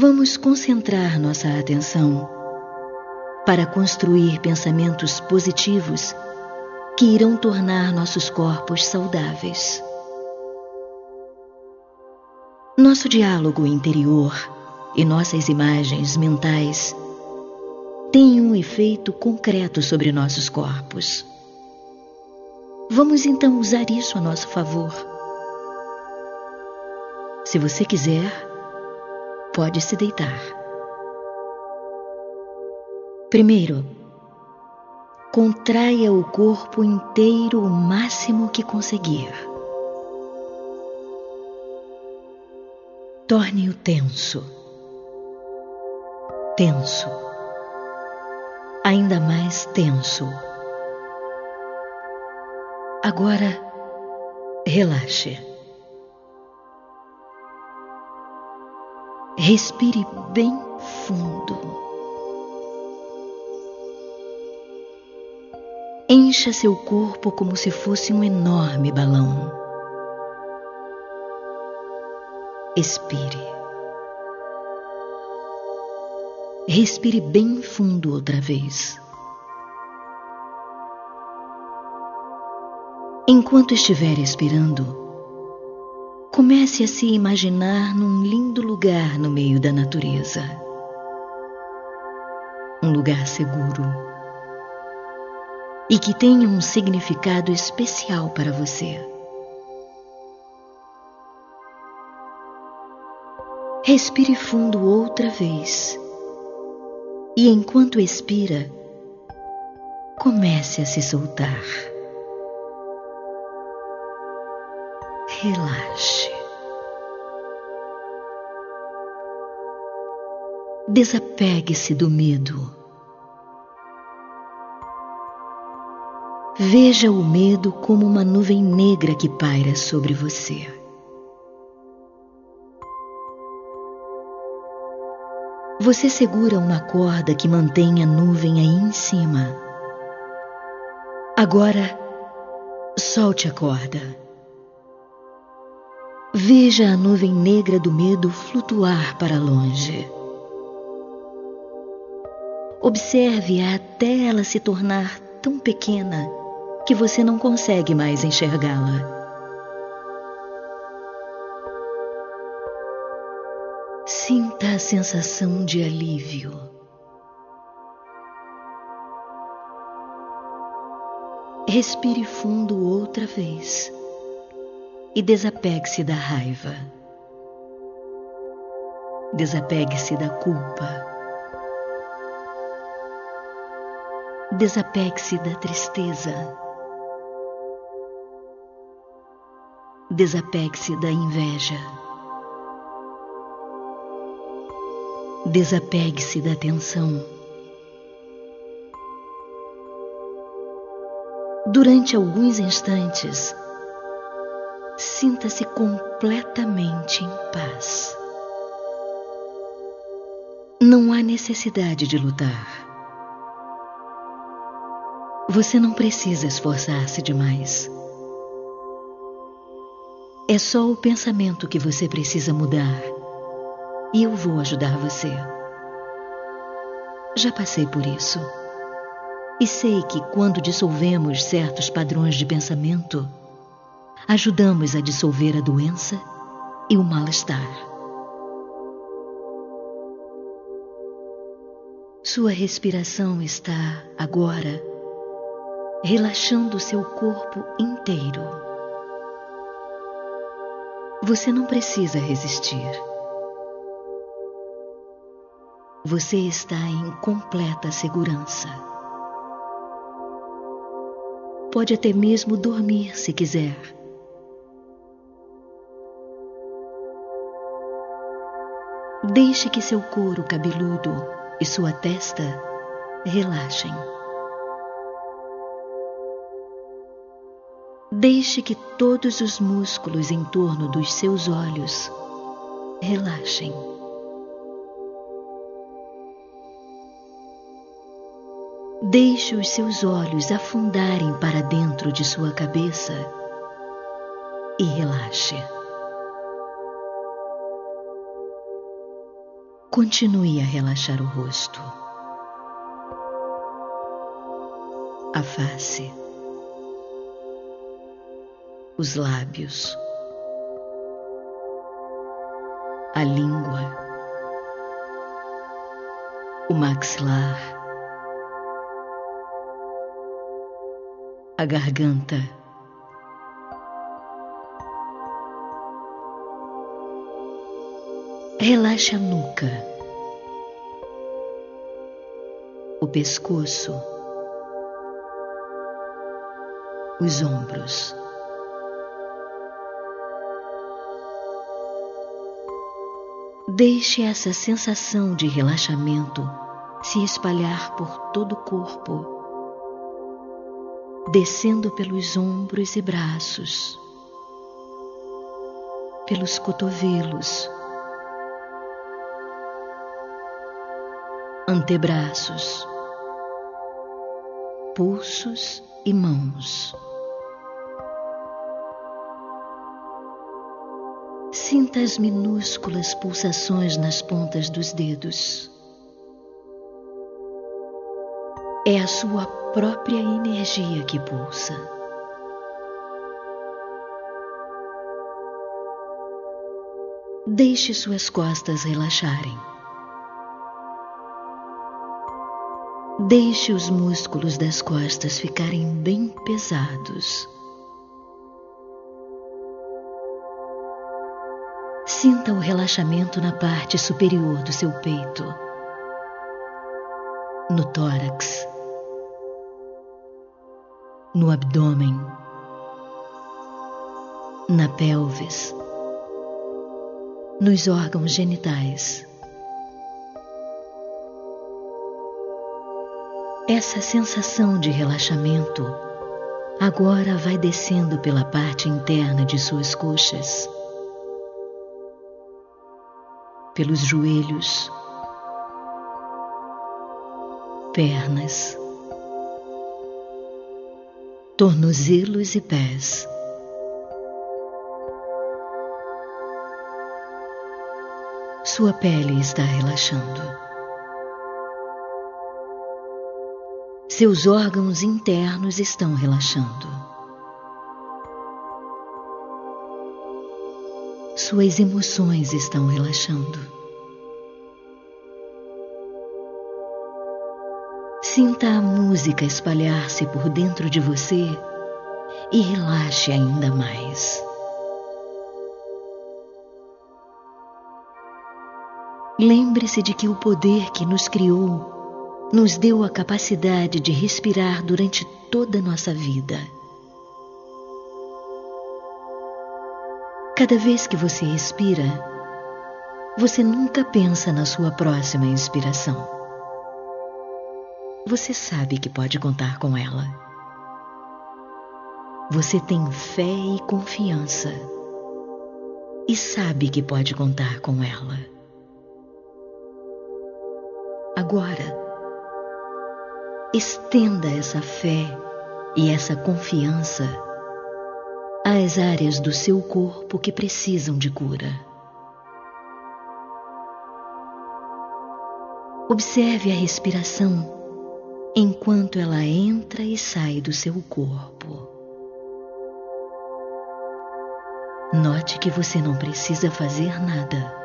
Vamos concentrar nossa atenção para construir pensamentos positivos que irão tornar nossos corpos saudáveis. Nosso diálogo interior e nossas imagens mentais têm um efeito concreto sobre nossos corpos. Vamos então usar isso a nosso favor. Se você quiser, pode se deitar. Primeiro, contraia o corpo inteiro o máximo que conseguir. Torne-o tenso. Tenso. Ainda mais tenso. Agora, relaxe. Respire bem fundo. Encha seu corpo como se fosse um enorme balão. Expire. Respire bem fundo outra vez. Enquanto estiver expirando, Comece a se imaginar num lindo lugar no meio da natureza. Um lugar seguro. E que tenha um significado especial para você. Respire fundo outra vez. E enquanto expira, comece a se soltar. Relaxe. Desapegue-se do medo. Veja o medo como uma nuvem negra que paira sobre você. Você segura uma corda que mantém a nuvem aí em cima. Agora, solte a corda. Veja a nuvem negra do medo flutuar para longe. Observe-a até ela se tornar tão pequena que você não consegue mais enxergá-la. Sinta a sensação de alívio. Respire fundo outra vez e desapegue-se da raiva. Desapegue-se da culpa. Desapegue-se da tristeza. Desapegue-se da inveja. Desapegue-se da tensão. Durante alguns instantes, sinta-se completamente em paz. Não há necessidade de lutar. Você não precisa esforçar-se demais. É só o pensamento que você precisa mudar e eu vou ajudar você. Já passei por isso. E sei que quando dissolvemos certos padrões de pensamento, ajudamos a dissolver a doença e o mal-estar. Sua respiração está agora relaxando seu corpo inteiro. Você não precisa resistir. Você está em completa segurança. Pode até mesmo dormir se quiser. Deixe que seu couro cabeludo e sua testa relaxem. Deixe que todos os músculos em torno dos seus olhos relaxem. Deixe os seus olhos afundarem para dentro de sua cabeça e relaxe. Continue a relaxar o rosto, a face, os lábios, a língua, o maxilar, a garganta. Relaxe a nuca, o pescoço, os ombros. Deixe essa sensação de relaxamento se espalhar por todo o corpo, descendo pelos ombros e braços, pelos cotovelos, antebraços, pulsos e mãos. Sinta as minúsculas pulsações nas pontas dos dedos. É a sua própria energia que pulsa. Deixe suas costas relaxarem. Deixe os músculos das costas ficarem bem pesados. Sinta o relaxamento na parte superior do seu peito, no tórax, no abdômen, na pelvis, nos órgãos genitais. Essa sensação de relaxamento agora vai descendo pela parte interna de suas coxas pelos joelhos, pernas, tornozelos e pés. Sua pele está relaxando. Seus órgãos internos estão relaxando. Suas emoções estão relaxando. Sinta a música espalhar-se por dentro de você e relaxe ainda mais. Lembre-se de que o poder que nos criou nos deu a capacidade de respirar durante toda a nossa vida. Cada vez que você expira, você nunca pensa na sua próxima inspiração. Você sabe que pode contar com ela. Você tem fé e confiança e sabe que pode contar com ela. Agora, estenda essa fé e essa confiança às áreas do seu corpo que precisam de cura. Observe a respiração enquanto ela entra e sai do seu corpo. Note que você não precisa fazer nada.